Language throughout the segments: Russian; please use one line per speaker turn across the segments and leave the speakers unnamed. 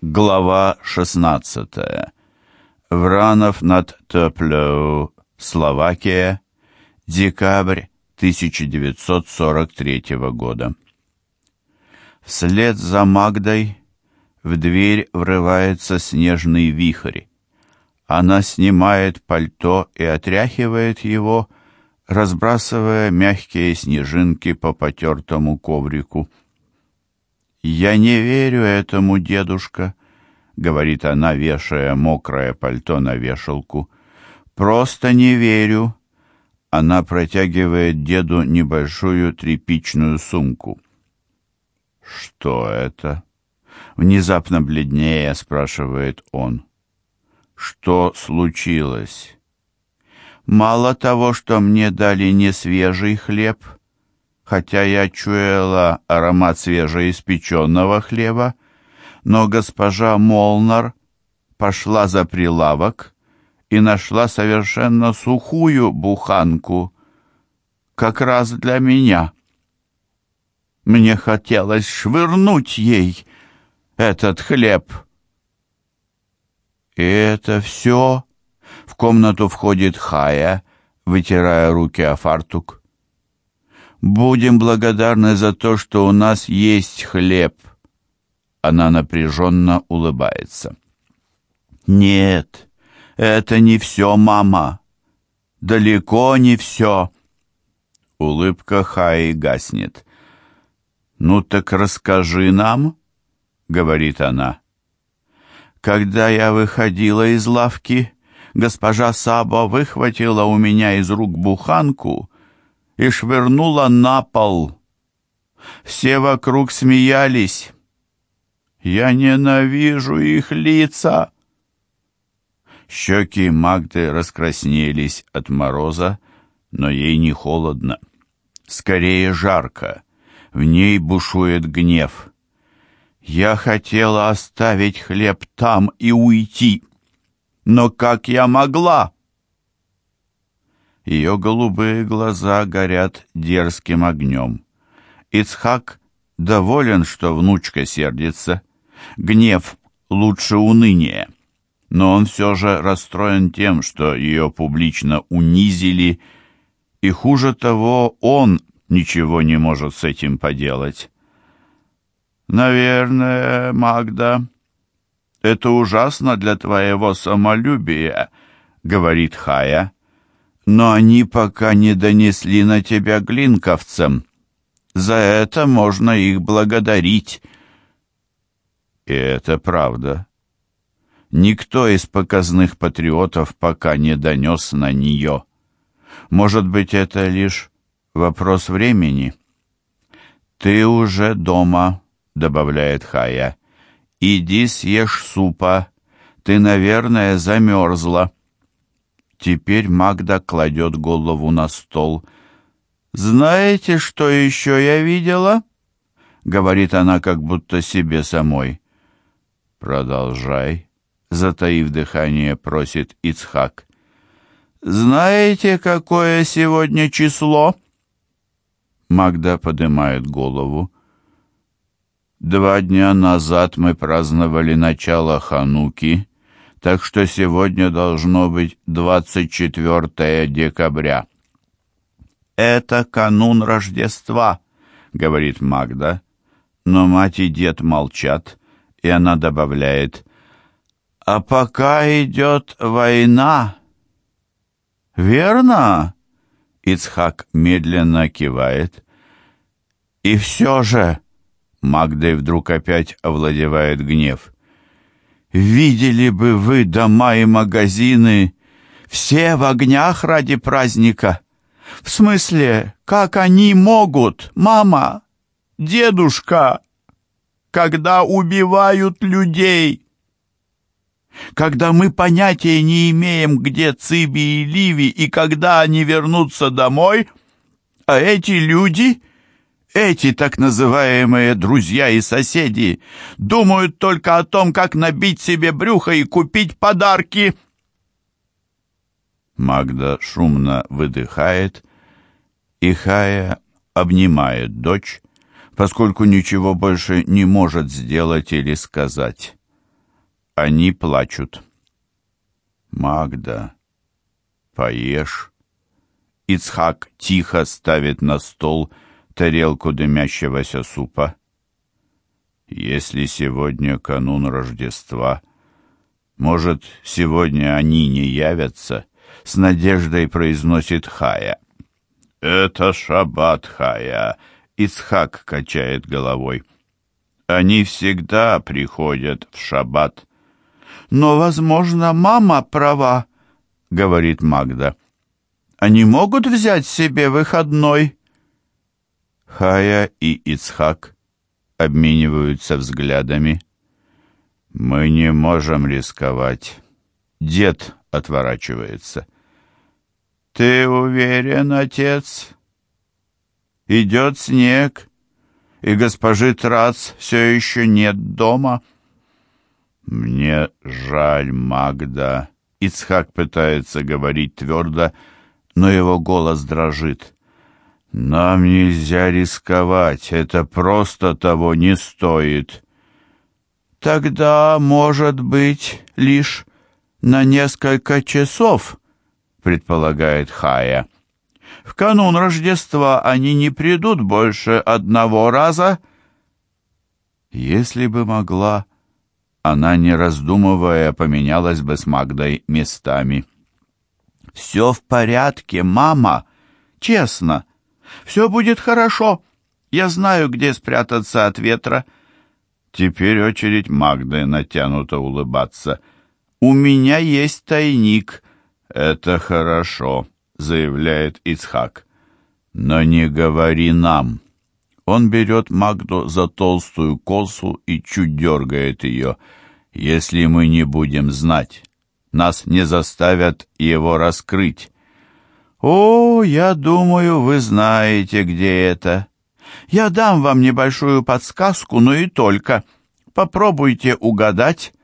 Глава 16. Вранов над Топлоу, Словакия, декабрь 1943 года. Вслед за Магдой в дверь врывается снежный вихрь. Она снимает пальто и отряхивает его, разбрасывая мягкие снежинки по потертому коврику. «Я не верю этому, дедушка», — говорит она, вешая мокрое пальто на вешалку. «Просто не верю». Она протягивает деду небольшую тряпичную сумку. «Что это?» Внезапно бледнее спрашивает он. «Что случилось?» «Мало того, что мне дали не свежий хлеб», хотя я чуяла аромат свежеиспеченного хлеба, но госпожа Молнар пошла за прилавок и нашла совершенно сухую буханку, как раз для меня. Мне хотелось швырнуть ей этот хлеб. И это все. В комнату входит Хая, вытирая руки о фартук. Будем благодарны за то, что у нас есть хлеб. Она напряженно улыбается. Нет, это не все, мама. Далеко не все. Улыбка Хаи гаснет. «Ну так расскажи нам», — говорит она. «Когда я выходила из лавки, госпожа Саба выхватила у меня из рук буханку и швырнула на пол. Все вокруг смеялись. Я ненавижу их лица. Щеки Магды раскраснелись от мороза, но ей не холодно. Скорее жарко. В ней бушует гнев. Я хотела оставить хлеб там и уйти. Но как я могла? Ее голубые глаза горят дерзким огнем. Ицхак доволен, что внучка сердится. Гнев лучше уныния. Но он все же расстроен тем, что ее публично унизили, и хуже того, он ничего не может с этим поделать. «Наверное, Магда, это ужасно для твоего самолюбия», — говорит Хая но они пока не донесли на тебя глинковцам. За это можно их благодарить. И это правда. Никто из показных патриотов пока не донес на нее. Может быть, это лишь вопрос времени? «Ты уже дома», — добавляет Хая. «Иди съешь супа. Ты, наверное, замерзла». Теперь Магда кладет голову на стол. «Знаете, что еще я видела?» — говорит она как будто себе самой. «Продолжай», — затаив дыхание, просит Ицхак. «Знаете, какое сегодня число?» Магда поднимает голову. «Два дня назад мы праздновали начало Хануки», так что сегодня должно быть 24 декабря. «Это канун Рождества», — говорит Магда, но мать и дед молчат, и она добавляет, «А пока идет война». «Верно?» — Ицхак медленно кивает. «И все же...» — Магдой вдруг опять овладевает гнев. Видели бы вы дома и магазины, все в огнях ради праздника. В смысле, как они могут, мама, дедушка, когда убивают людей? Когда мы понятия не имеем, где Циби и Ливи, и когда они вернутся домой, а эти люди эти так называемые друзья и соседи думают только о том, как набить себе брюхо и купить подарки. Магда шумно выдыхает, и Хая обнимает дочь, поскольку ничего больше не может сделать или сказать. Они плачут. «Магда, поешь». Ицхак тихо ставит на стол тарелку дымящегося супа. Если сегодня канун Рождества, может, сегодня они не явятся, с надеждой произносит Хая. Это шаббат, Хая, Ицхак качает головой. Они всегда приходят в шаббат. Но, возможно, мама права, говорит Магда. Они могут взять себе выходной? Хая и Ицхак обмениваются взглядами. Мы не можем рисковать. Дед отворачивается. Ты уверен, отец? Идет снег, и госпожи Трац все еще нет дома. Мне жаль, Магда. Ицхак пытается говорить твердо, но его голос дрожит. «Нам нельзя рисковать, это просто того не стоит». «Тогда, может быть, лишь на несколько часов», — предполагает Хая. «В канун Рождества они не придут больше одного раза». Если бы могла, она, не раздумывая, поменялась бы с Магдой местами. «Все в порядке, мама. Честно. Все будет хорошо. Я знаю, где спрятаться от ветра». Теперь очередь Магды натянуто улыбаться. «У меня есть тайник». «Это хорошо», — заявляет Ицхак. «Но не говори нам». Он берет Магду за толстую косу и чуть дергает ее. «Если мы не будем знать, нас не заставят его раскрыть. «О, я думаю, вы знаете, где это. Я дам вам небольшую подсказку, но и только. Попробуйте угадать».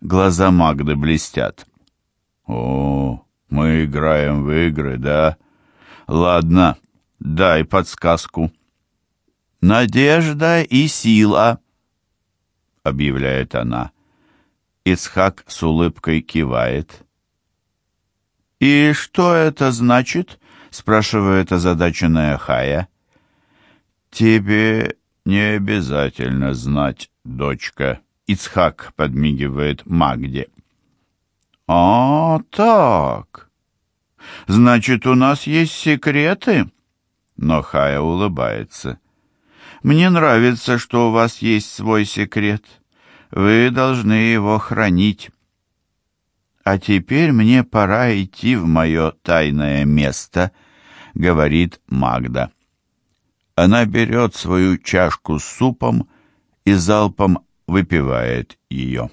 Глаза Магды блестят. «О, мы играем в игры, да? Ладно, дай подсказку». «Надежда и сила», — объявляет она. Ицхак с улыбкой кивает. «И что это значит?» — спрашивает озадаченная Хая. «Тебе не обязательно знать, дочка», — Ицхак подмигивает Магде. «А, так. Значит, у нас есть секреты?» Но Хая улыбается. «Мне нравится, что у вас есть свой секрет. Вы должны его хранить. А теперь мне пора идти в мое тайное место, говорит Магда. Она берет свою чашку с супом и залпом выпивает ее.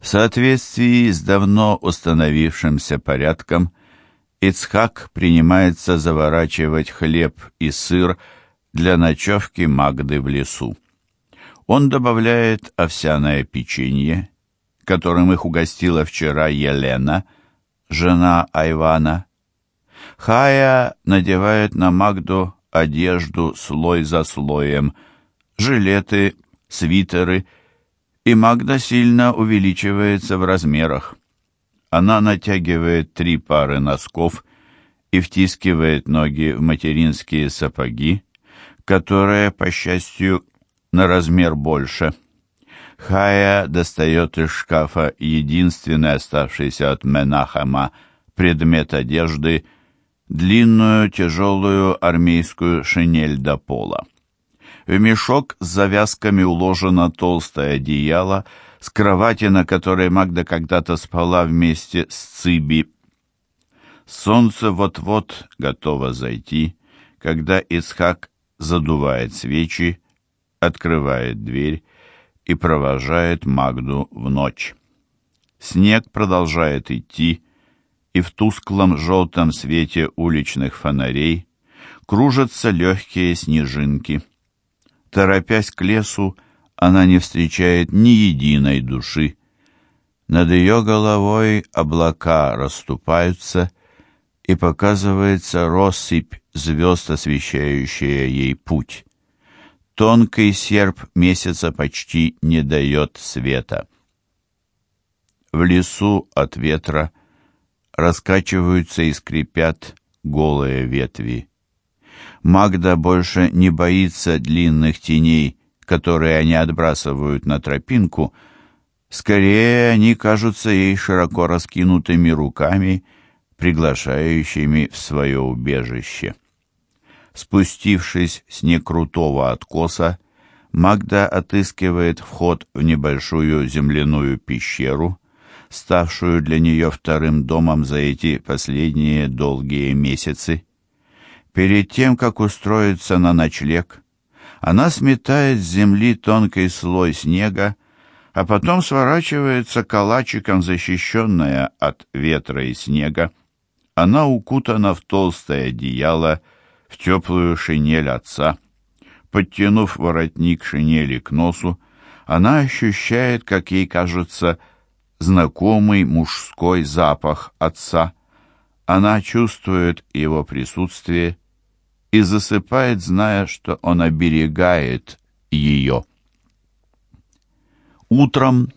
В соответствии с давно установившимся порядком, Ицхак принимается заворачивать хлеб и сыр для ночевки Магды в лесу. Он добавляет овсяное печенье, которым их угостила вчера Елена, жена Айвана. Хая надевает на Магду одежду слой за слоем, жилеты, свитеры, и Магда сильно увеличивается в размерах. Она натягивает три пары носков и втискивает ноги в материнские сапоги, которые, по счастью, на размер больше. Хая достает из шкафа единственный оставшийся от Менахема предмет одежды — длинную тяжелую армейскую шинель до пола. В мешок с завязками уложено толстое одеяло с кровати, на которой Магда когда-то спала вместе с Циби. Солнце вот-вот готово зайти, когда Исхак задувает свечи, открывает дверь и провожает Магду в ночь. Снег продолжает идти, и в тусклом желтом свете уличных фонарей кружатся легкие снежинки. Торопясь к лесу, она не встречает ни единой души. Над ее головой облака расступаются, и показывается россыпь звезд, освещающая ей путь. Тонкий серп месяца почти не дает света. В лесу от ветра раскачиваются и скрипят голые ветви. Магда больше не боится длинных теней, которые они отбрасывают на тропинку, скорее они кажутся ей широко раскинутыми руками, приглашающими в свое убежище. Спустившись с некрутого откоса, Магда отыскивает вход в небольшую земляную пещеру, ставшую для нее вторым домом за эти последние долгие месяцы. Перед тем, как устроиться на ночлег, она сметает с земли тонкий слой снега, а потом сворачивается калачиком, защищенная от ветра и снега. Она укутана в толстое одеяло, в теплую шинель отца. Подтянув воротник шинели к носу, она ощущает, как ей кажется, знакомый мужской запах отца. Она чувствует его присутствие и засыпает, зная, что он оберегает ее. Утром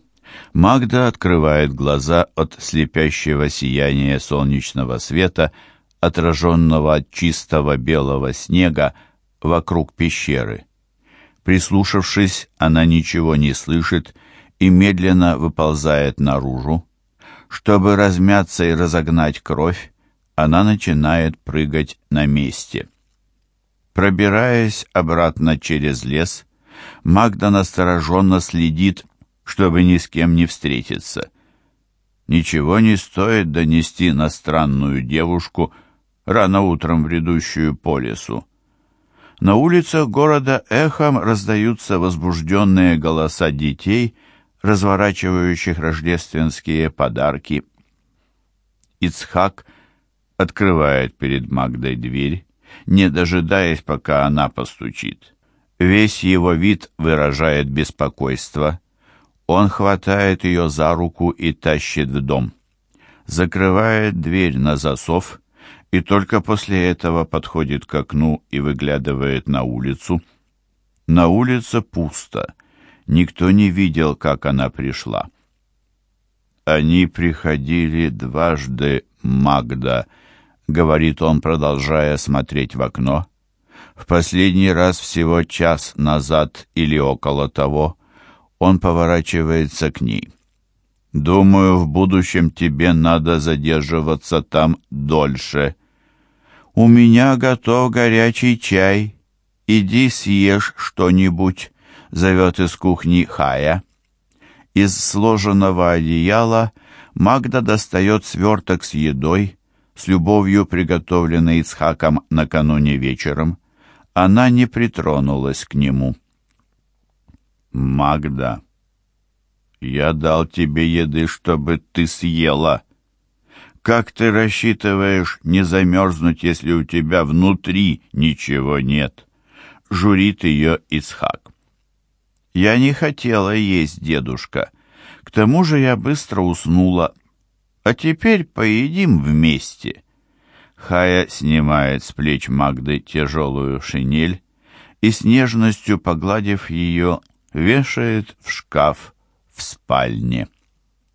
Магда открывает глаза от слепящего сияния солнечного света, отраженного от чистого белого снега вокруг пещеры. Прислушавшись, она ничего не слышит и медленно выползает наружу. Чтобы размяться и разогнать кровь, она начинает прыгать на месте. Пробираясь обратно через лес, Магда настороженно следит, чтобы ни с кем не встретиться. Ничего не стоит донести на странную девушку, рано утром бредущую по лесу. На улицах города эхом раздаются возбужденные голоса детей, разворачивающих рождественские подарки. Ицхак открывает перед Магдой дверь, не дожидаясь, пока она постучит. Весь его вид выражает беспокойство. Он хватает ее за руку и тащит в дом. Закрывает дверь на засов и только после этого подходит к окну и выглядывает на улицу. На улице пусто. Никто не видел, как она пришла. Они приходили дважды, Магда, —— говорит он, продолжая смотреть в окно. В последний раз всего час назад или около того он поворачивается к ней. «Думаю, в будущем тебе надо задерживаться там дольше. У меня готов горячий чай. Иди съешь что-нибудь», — зовет из кухни Хая. Из сложенного одеяла Магда достает сверток с едой, с любовью приготовленной Ицхаком накануне вечером, она не притронулась к нему. «Магда, я дал тебе еды, чтобы ты съела. Как ты рассчитываешь не замерзнуть, если у тебя внутри ничего нет?» Журит ее Ицхак. «Я не хотела есть, дедушка. К тому же я быстро уснула, а теперь поедим вместе. Хая снимает с плеч Магды тяжелую шинель и с нежностью, погладив ее, вешает в шкаф в спальне.